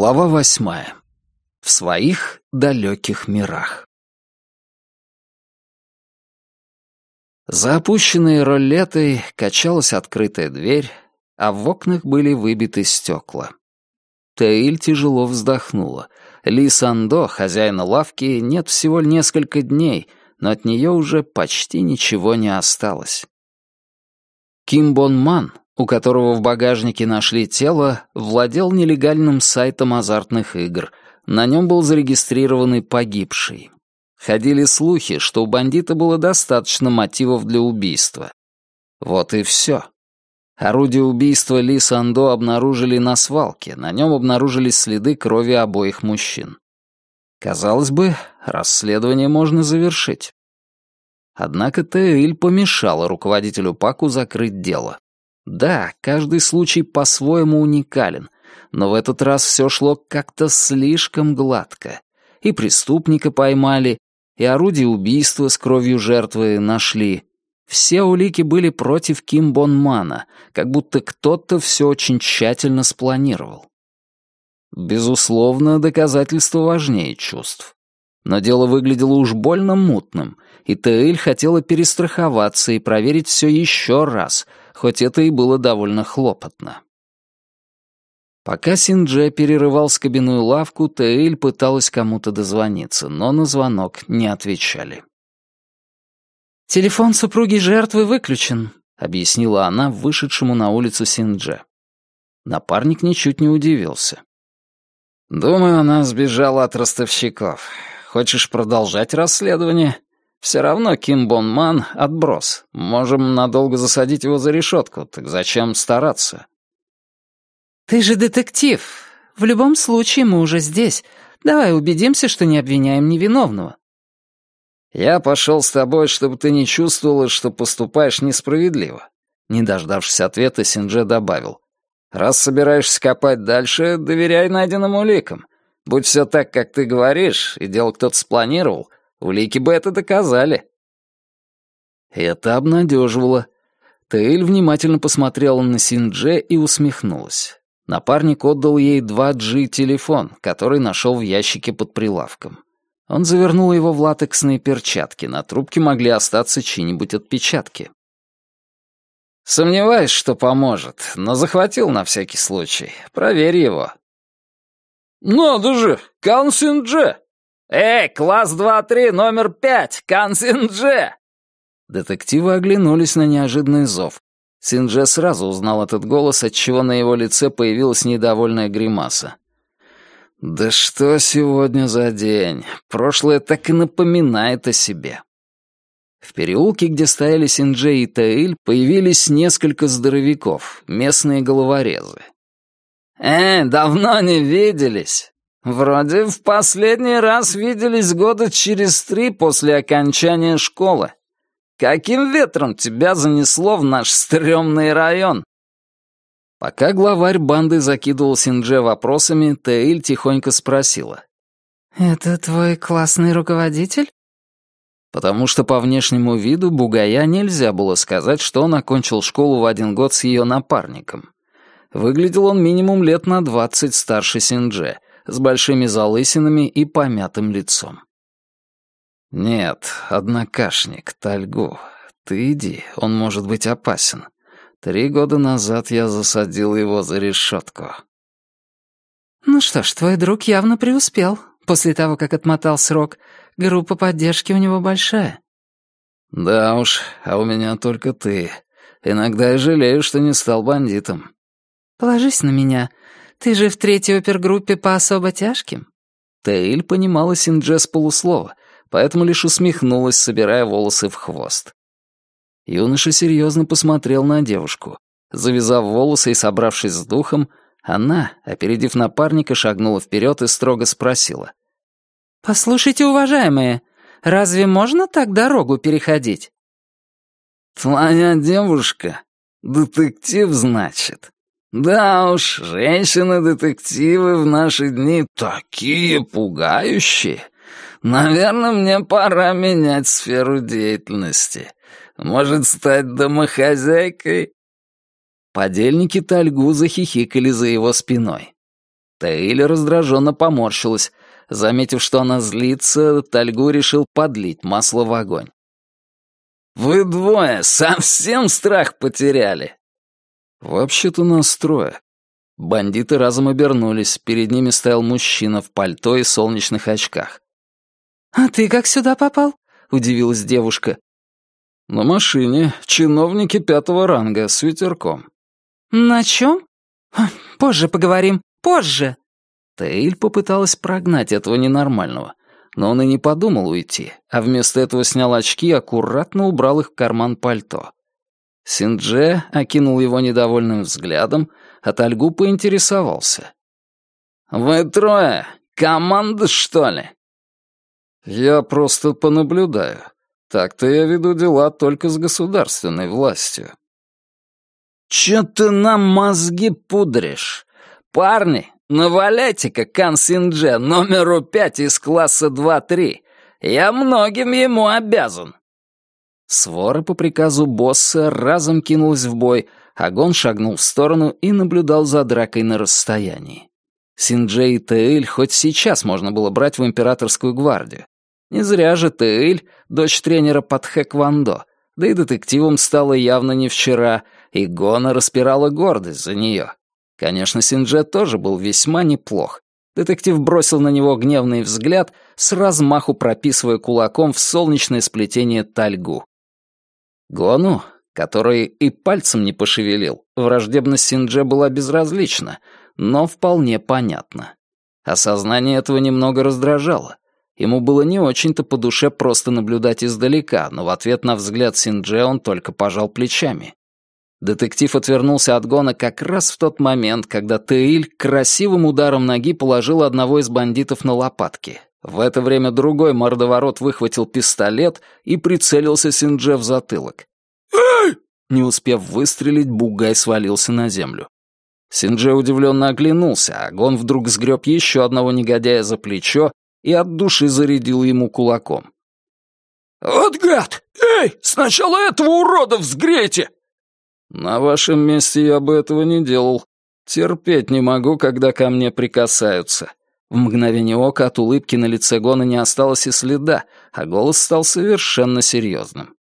Глава восьмая. В своих далеких мирах. За опущенной ролетой качалась открытая дверь, а в окнах были выбиты стекла. Таиль тяжело вздохнула. Ли Сандо, хозяина лавки, нет всего несколько дней, но от нее уже почти ничего не осталось. Ким Бон Ман, у которого в багажнике нашли тело, владел нелегальным сайтом азартных игр. На нем был зарегистрированный погибший. Ходили слухи, что у бандита было достаточно мотивов для убийства. Вот и все. Орудие убийства Ли Сандо обнаружили на свалке, на нем обнаружились следы крови обоих мужчин. Казалось бы, расследование можно завершить. Однако Тэйль помешала руководителю Паку закрыть дело. Да, каждый случай по-своему уникален, но в этот раз все шло как-то слишком гладко. И преступника поймали, и орудие убийства с кровью жертвы нашли. Все улики были против Ким Бон Мана, как будто кто-то все очень тщательно спланировал. Безусловно, доказательство важнее чувств. Но дело выглядело уж больно мутным, и Тейль хотела перестраховаться и проверить все еще раз, хоть это и было довольно хлопотно. Пока Синдже перерывал скобяную лавку, Тейль пыталась кому-то дозвониться, но на звонок не отвечали. «Телефон супруги жертвы выключен», — объяснила она вышедшему на улицу Синдже. Напарник ничуть не удивился. «Думаю, она сбежала от ростовщиков. Хочешь продолжать расследование? Все равно Ким Бон Ман — отброс. Можем надолго засадить его за решетку, так зачем стараться?» «Ты же детектив. В любом случае мы уже здесь. Давай убедимся, что не обвиняем невиновного». «Я пошел с тобой, чтобы ты не чувствовала, что поступаешь несправедливо», не дождавшись ответа, Синдже добавил. «Раз собираешься копать дальше, доверяй найденным уликам. Будь все так, как ты говоришь, и дело кто-то спланировал, Улики бы это доказали. Это обнадеживало. Тейль внимательно посмотрела на Синдже и усмехнулась. Напарник отдал ей 2G телефон, который нашел в ящике под прилавком. Он завернул его в латексные перчатки, на трубке могли остаться чьи-нибудь отпечатки. «Сомневаюсь, что поможет, но захватил на всякий случай. Проверь его». «Надо же, Кан Синдже!» «Эй, класс 2-3, номер 5, Кан Синдже!» Детективы оглянулись на неожиданный зов. Синдже сразу узнал этот голос, отчего на его лице появилась недовольная гримаса. «Да что сегодня за день? Прошлое так и напоминает о себе». В переулке, где стояли Синдже и Таиль, появились несколько здоровяков, местные головорезы. «Э, давно не виделись!» Вроде в последний раз виделись года через три после окончания школы. Каким ветром тебя занесло в наш стрёмный район?» Пока главарь банды закидывал Синдже вопросами, Таиль тихонько спросила. «Это твой классный руководитель?» Потому что по внешнему виду Бугая нельзя было сказать, что он окончил школу в один год с ее напарником. Выглядел он минимум лет на двадцать старше Синдже — с большими залысинами и помятым лицом. «Нет, однокашник, Тальгу, ты иди, он может быть опасен. Три года назад я засадил его за решетку». «Ну что ж, твой друг явно преуспел. После того, как отмотал срок, группа поддержки у него большая». «Да уж, а у меня только ты. Иногда я жалею, что не стал бандитом». «Положись на меня. Ты же в третьей опергруппе по особо тяжким». Тейль понимала Синдже с полуслова, поэтому лишь усмехнулась, собирая волосы в хвост. Юноша серьезно посмотрел на девушку. Завязав волосы и собравшись с духом, она, опередив напарника, шагнула вперед и строго спросила. «Послушайте, уважаемые, разве можно так дорогу переходить?» «Твоя девушка? Детектив, значит?» Да уж, женщины-детективы в наши дни такие пугающие. Наверное, мне пора менять сферу деятельности. Может, стать домохозяйкой?» Подельники Тальгу захихикали за его спиной. Таиля раздраженно поморщилась. Заметив, что она злится, Тальгу решил подлить масло в огонь. «Вы двое совсем страх потеряли!» «Вообще-то нас трое». Бандиты разом обернулись, перед ними стоял мужчина в пальто и солнечных очках. «А ты как сюда попал?» — удивилась девушка. «На машине. Чиновники пятого ранга с ветерком». «На чем? Позже поговорим. Позже!» Тейль попыталась прогнать этого ненормального, но он и не подумал уйти, а вместо этого снял очки и аккуратно убрал их в карман пальто. Синдже окинул его недовольным взглядом, а Тальгу поинтересовался. «Вы трое? Команда, что ли?» «Я просто понаблюдаю. Так-то я веду дела только с государственной властью». «Чё ты нам мозги пудришь? Парни, наваляйте-ка Кансиндже номеру пять из класса 2-3. Я многим ему обязан». Свора по приказу босса разом кинулась в бой, а Гон шагнул в сторону и наблюдал за дракой на расстоянии. Синджей и Теэль хоть сейчас можно было брать в императорскую гвардию. Не зря же Теэль, дочь тренера под Хэквондо, да и детективом стала явно не вчера, и Гона распирала гордость за нее. Конечно, Синдже тоже был весьма неплох. Детектив бросил на него гневный взгляд, с размаху прописывая кулаком в солнечное сплетение тальгу. Гону, который и пальцем не пошевелил, враждебность Синдже была безразлична, но вполне понятна. Осознание этого немного раздражало. Ему было не очень-то по душе просто наблюдать издалека, но в ответ на взгляд Синдже он только пожал плечами. Детектив отвернулся от Гона как раз в тот момент, когда Теиль красивым ударом ноги положил одного из бандитов на лопатки. В это время другой мордоворот выхватил пистолет и прицелился Синдже в затылок. «Эй!» Не успев выстрелить, Бугай свалился на землю. Синдже удивленно оглянулся, а Гон вдруг сгреб еще одного негодяя за плечо и от души зарядил ему кулаком. «Вот гад! Эй, сначала этого урода взгрейте!» «На вашем месте я бы этого не делал. Терпеть не могу, когда ко мне прикасаются». В мгновение ока от улыбки на лице Гона не осталось и следа, а голос стал совершенно серьезным.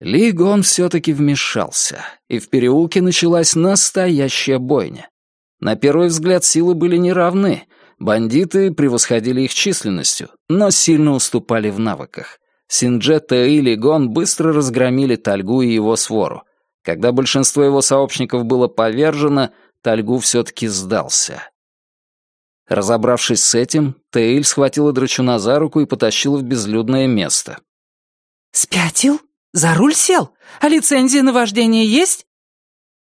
Ли Гон все-таки вмешался, и в переулке началась настоящая бойня. На первый взгляд силы были неравны, бандиты превосходили их численностью, но сильно уступали в навыках. Синджетта и Ли Гон быстро разгромили Тальгу и его свору, когда большинство его сообщников было повержено, Тальгу все-таки сдался. Разобравшись с этим, Тейль схватила драчуна за руку и потащила в безлюдное место. «Спятил? За руль сел? А лицензия на вождение есть?»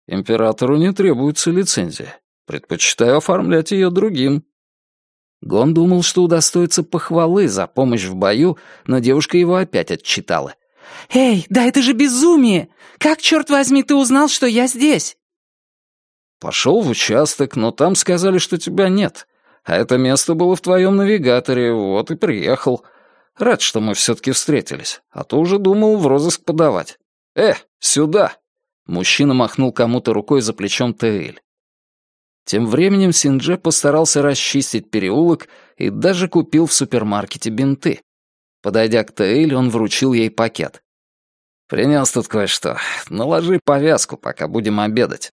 «Императору не требуется лицензия. Предпочитаю оформлять ее другим». Гон думал, что удостоится похвалы за помощь в бою, но девушка его опять отчитала. «Эй, да это же безумие! Как, черт возьми, ты узнал, что я здесь?» «Пошел в участок, но там сказали, что тебя нет. А это место было в твоем навигаторе, вот и приехал. Рад, что мы все-таки встретились, а то уже думал в розыск подавать. Э, сюда!» Мужчина махнул кому-то рукой за плечом Теэль. Тем временем Синдже постарался расчистить переулок и даже купил в супермаркете бинты. Подойдя к Тейль, он вручил ей пакет. «Принес тут кое-что. Наложи повязку, пока будем обедать».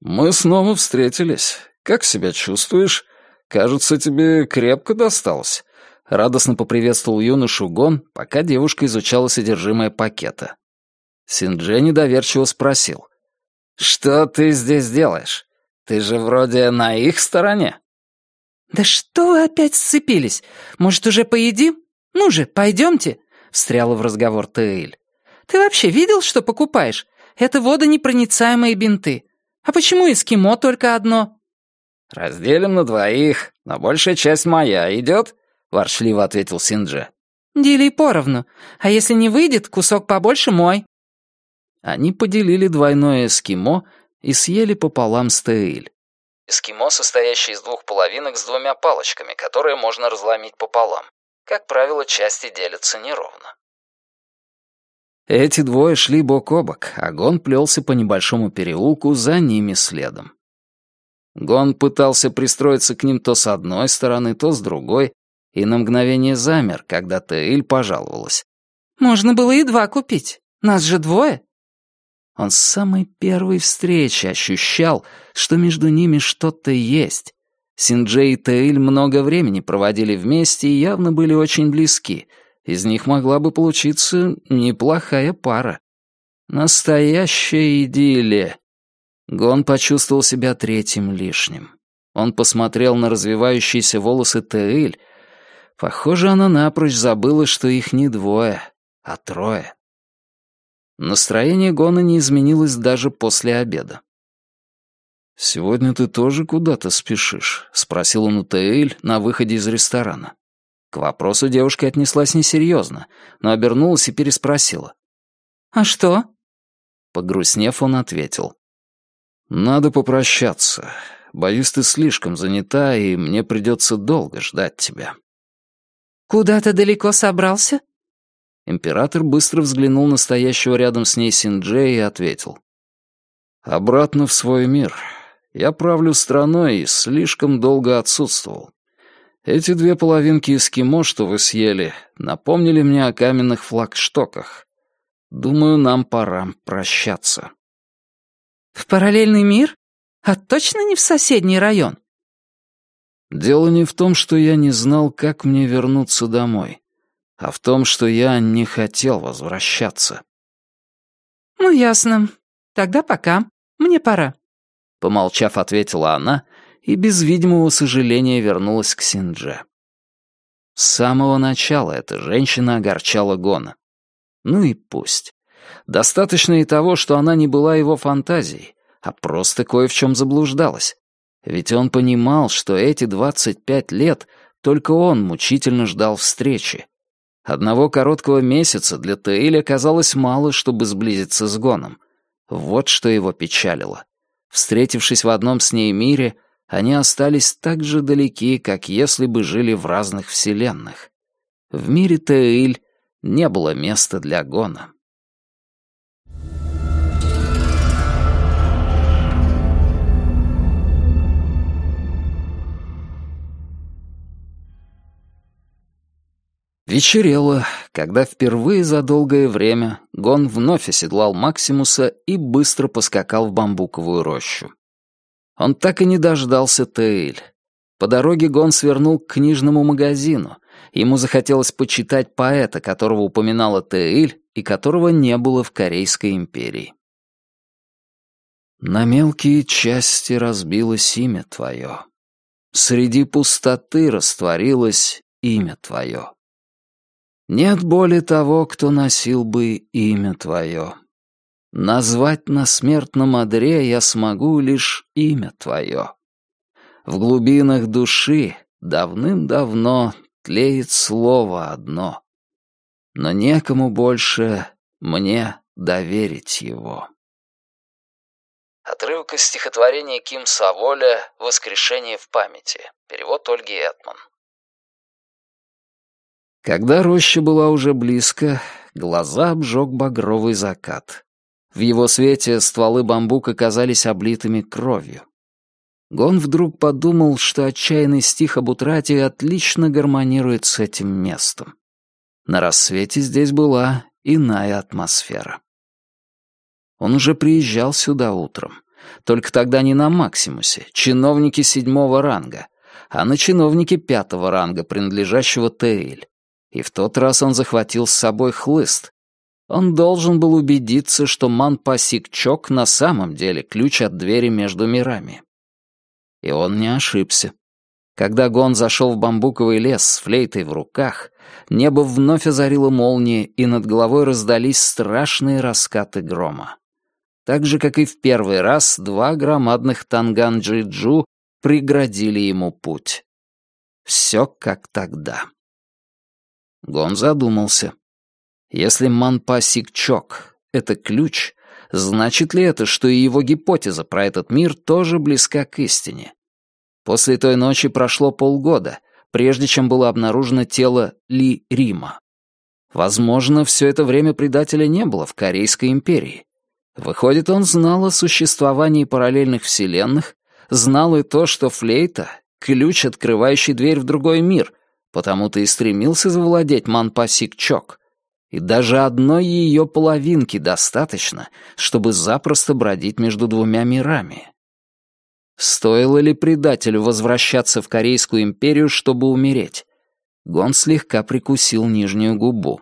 «Мы снова встретились. Как себя чувствуешь? Кажется, тебе крепко досталось». Радостно поприветствовал юношу Гон, пока девушка изучала содержимое пакета. Синджи недоверчиво спросил. «Что ты здесь делаешь? Ты же вроде на их стороне». «Да что вы опять сцепились? Может, уже поедим?» «Ну же, пойдемте», — встряла в разговор Тейль. «Ты вообще видел, что покупаешь? Это водонепроницаемые бинты. А почему эскимо только одно?» «Разделим на двоих, но большая часть моя идет», — ворчливо ответил Синдже. «Дели поровну, а если не выйдет, кусок побольше мой». Они поделили двойное эскимо и съели пополам с Тейль. Эскимо, состоящее из двух половинок с двумя палочками, которые можно разломить пополам. Как правило, части делятся неровно. Эти двое шли бок о бок, а Гон плелся по небольшому переулку за ними следом. Гон пытался пристроиться к ним то с одной стороны, то с другой, и на мгновение замер, когда Тейль пожаловалась. «Можно было и два купить. Нас же двое». Он с самой первой встречи ощущал, что между ними что-то есть. Синджей и Тейль много времени проводили вместе и явно были очень близки. Из них могла бы получиться неплохая пара. Настоящая идиллия. Гон почувствовал себя третьим лишним. Он посмотрел на развивающиеся волосы Тейль. Похоже, она напрочь забыла, что их не двое, а трое. Настроение Гона не изменилось даже после обеда. «Сегодня ты тоже куда-то спешишь?» — спросил он у Тейль на выходе из ресторана. К вопросу девушка отнеслась несерьезно, но обернулась и переспросила. «А что?» Погрустнев, он ответил. «Надо попрощаться. Боюсь, ты слишком занята, и мне придется долго ждать тебя». «Куда ты далеко собрался?» Император быстро взглянул на стоящего рядом с ней Синджея и ответил. «Обратно в свой мир. Я правлю страной и слишком долго отсутствовал. Эти две половинки эскимо, что вы съели, напомнили мне о каменных флагштоках. Думаю, нам пора прощаться». «В параллельный мир? А точно не в соседний район?» «Дело не в том, что я не знал, как мне вернуться домой а в том, что я не хотел возвращаться. «Ну, ясно. Тогда пока. Мне пора». Помолчав, ответила она и без видимого сожаления вернулась к Синдже. С самого начала эта женщина огорчала Гона. Ну и пусть. Достаточно и того, что она не была его фантазией, а просто кое в чем заблуждалась. Ведь он понимал, что эти двадцать пять лет только он мучительно ждал встречи, Одного короткого месяца для Тейля казалось мало, чтобы сблизиться с Гоном. Вот что его печалило. Встретившись в одном с ней мире, они остались так же далеки, как если бы жили в разных вселенных. В мире Тейль не было места для Гона. Вечерело, когда впервые за долгое время Гон вновь оседлал Максимуса и быстро поскакал в бамбуковую рощу. Он так и не дождался Тейль. По дороге Гон свернул к книжному магазину. Ему захотелось почитать поэта, которого упоминала Тейль и которого не было в Корейской империи. На мелкие части разбилось имя твое. Среди пустоты растворилось имя твое. Нет боли того, кто носил бы имя твое. Назвать на смертном одре я смогу лишь имя твое. В глубинах души давным-давно тлеет слово одно, но некому больше мне доверить его. Отрывок из стихотворения Ким Саволя «Воскрешение в памяти». Перевод Ольги Этман. Когда роща была уже близко, глаза обжег багровый закат. В его свете стволы бамбука казались облитыми кровью. Гон вдруг подумал, что отчаянный стих об утрате отлично гармонирует с этим местом. На рассвете здесь была иная атмосфера. Он уже приезжал сюда утром. Только тогда не на Максимусе, чиновники седьмого ранга, а на чиновнике пятого ранга, принадлежащего Тейль. И в тот раз он захватил с собой хлыст. Он должен был убедиться, что Манпасик-Чок на самом деле ключ от двери между мирами. И он не ошибся. Когда Гон зашел в бамбуковый лес с флейтой в руках, небо вновь озарило молнии, и над головой раздались страшные раскаты грома. Так же, как и в первый раз, два громадных танган-джиджу преградили ему путь. Все как тогда. Гон задумался. Если Манпасик-Чок — это ключ, значит ли это, что и его гипотеза про этот мир тоже близка к истине? После той ночи прошло полгода, прежде чем было обнаружено тело Ли Рима. Возможно, все это время предателя не было в Корейской империи. Выходит, он знал о существовании параллельных вселенных, знал и то, что флейта — ключ, открывающий дверь в другой мир, потому-то и стремился завладеть Манпасик-Чок. И даже одной ее половинки достаточно, чтобы запросто бродить между двумя мирами. Стоило ли предателю возвращаться в Корейскую империю, чтобы умереть? Гон слегка прикусил нижнюю губу.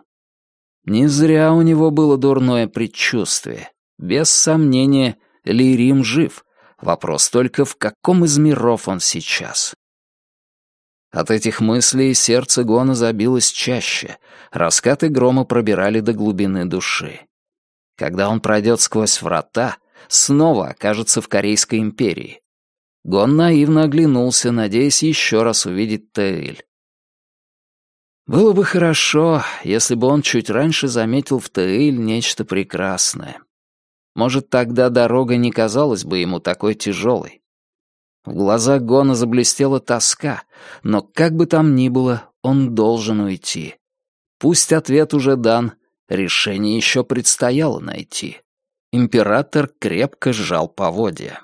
Не зря у него было дурное предчувствие. Без сомнения, Ли Рим жив. Вопрос только, в каком из миров он сейчас. От этих мыслей сердце Гона забилось чаще, раскаты грома пробирали до глубины души. Когда он пройдет сквозь врата, снова окажется в Корейской империи. Гон наивно оглянулся, надеясь еще раз увидеть Тэйль. Было бы хорошо, если бы он чуть раньше заметил в Тэйль нечто прекрасное. Может, тогда дорога не казалась бы ему такой тяжелой. В глазах Гона заблестела тоска, но как бы там ни было, он должен уйти. Пусть ответ уже дан, решение еще предстояло найти. Император крепко сжал поводья.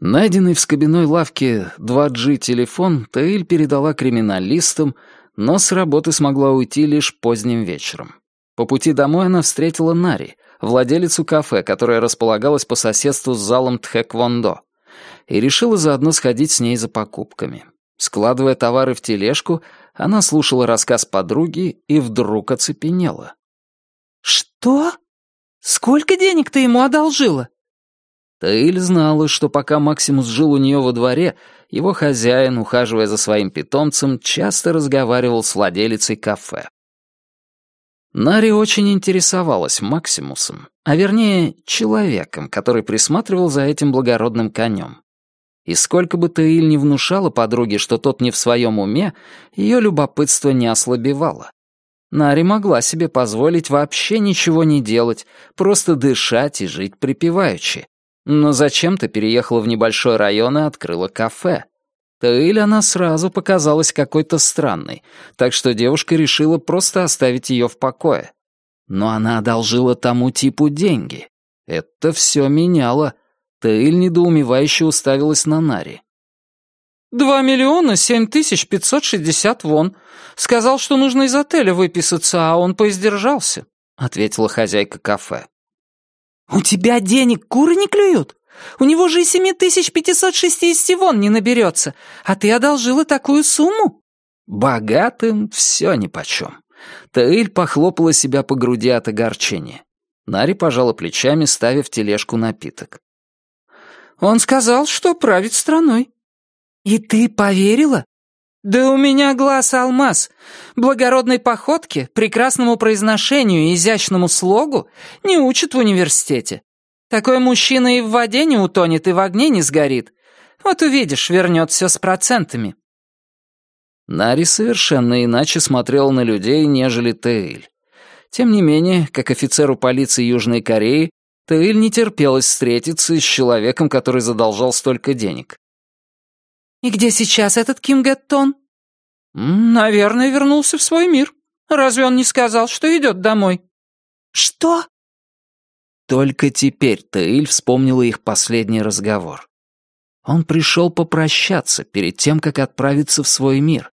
Найденный в скобяной лавке 2G телефон Таиль передала криминалистам, но с работы смогла уйти лишь поздним вечером. По пути домой она встретила Нари, владелицу кафе, которое располагалось по соседству с залом Тхэквондо, и решила заодно сходить с ней за покупками. Складывая товары в тележку, она слушала рассказ подруги и вдруг оцепенела. «Что? Сколько денег ты ему одолжила?» Таиль знала, что пока Максимус жил у нее во дворе, его хозяин, ухаживая за своим питомцем, часто разговаривал с владелицей кафе. Нари очень интересовалась Максимусом, а вернее, человеком, который присматривал за этим благородным конем. И сколько бы Таиль не внушала подруге, что тот не в своем уме, ее любопытство не ослабевало. Нари могла себе позволить вообще ничего не делать, просто дышать и жить припеваючи. Но зачем-то переехала в небольшой район и открыла кафе. Таиль она сразу показалась какой-то странной, так что девушка решила просто оставить ее в покое. Но она одолжила тому типу деньги. Это все меняло. Таиль недоумевающе уставилась на Нари. «Два миллиона семь тысяч пятьсот шестьдесят вон. Сказал, что нужно из отеля выписаться, а он поиздержался», — ответила хозяйка кафе. «У тебя денег куры не клюют? У него же и семи тысяч пятьсот шестидесяти вон не наберется, а ты одолжила такую сумму?» «Богатым все нипочем». Таиль похлопала себя по груди от огорчения. Нари пожала плечами, ставя в тележку напиток. «Он сказал, что правит страной». «И ты поверила?» «Да у меня глаз алмаз. Благородной походке, прекрасному произношению и изящному слогу не учат в университете. Такой мужчина и в воде не утонет, и в огне не сгорит. Вот увидишь, вернет все с процентами». Нари совершенно иначе смотрел на людей, нежели Тейль. Тем не менее, как офицеру полиции Южной Кореи, Тейль не терпелось встретиться с человеком, который задолжал столько денег. «И где сейчас этот Ким Гэттон?» «Наверное, вернулся в свой мир. Разве он не сказал, что идет домой?» «Что?» Только теперь Таиль вспомнила их последний разговор. Он пришел попрощаться перед тем, как отправиться в свой мир.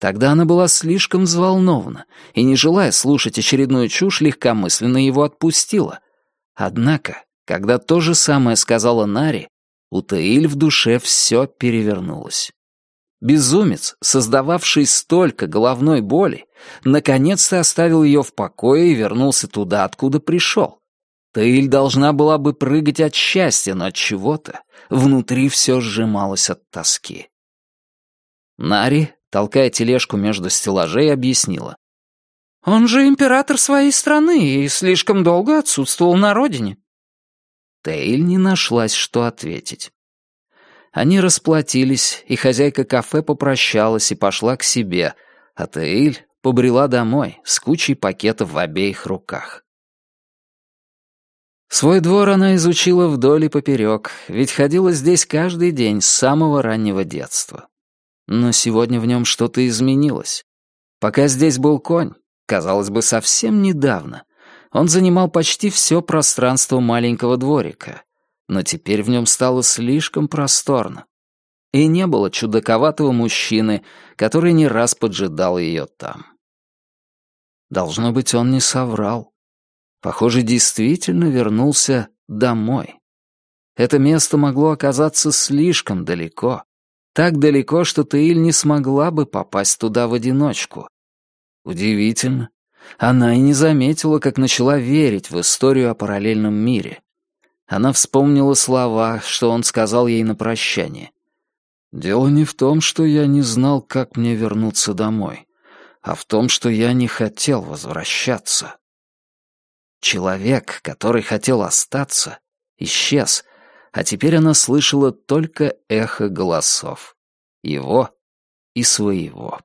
Тогда она была слишком взволнована и, не желая слушать очередную чушь, легкомысленно его отпустила. Однако, когда то же самое сказала Нари, у Таиль в душе все перевернулось. Безумец, создававший столько головной боли, наконец-то оставил ее в покое и вернулся туда, откуда пришел. Таиль должна была бы прыгать от счастья, но от чего-то внутри все сжималось от тоски. Нари, толкая тележку между стеллажей, объяснила. «Он же император своей страны и слишком долго отсутствовал на родине. Тейль не нашлась, что ответить. Они расплатились, и хозяйка кафе попрощалась и пошла к себе, а Тейль побрела домой с кучей пакетов в обеих руках. Свой двор она изучила вдоль и поперек, ведь ходила здесь каждый день с самого раннего детства. Но сегодня в нем что-то изменилось. Пока здесь был конь, казалось бы, совсем недавно, он занимал почти все пространство маленького дворика, но теперь в нем стало слишком просторно. И не было чудаковатого мужчины, который не раз поджидал ее там. Должно быть, он не соврал. Похоже, действительно вернулся домой. Это место могло оказаться слишком далеко. Так далеко, что Таиль не смогла бы попасть туда в одиночку. Удивительно. Она и не заметила, как начала верить в историю о параллельном мире. Она вспомнила слова, что он сказал ей на прощание. «Дело не в том, что я не знал, как мне вернуться домой, а в том, что я не хотел возвращаться». Человек, который хотел остаться, исчез, а теперь она слышала только эхо голосов. Его и своего.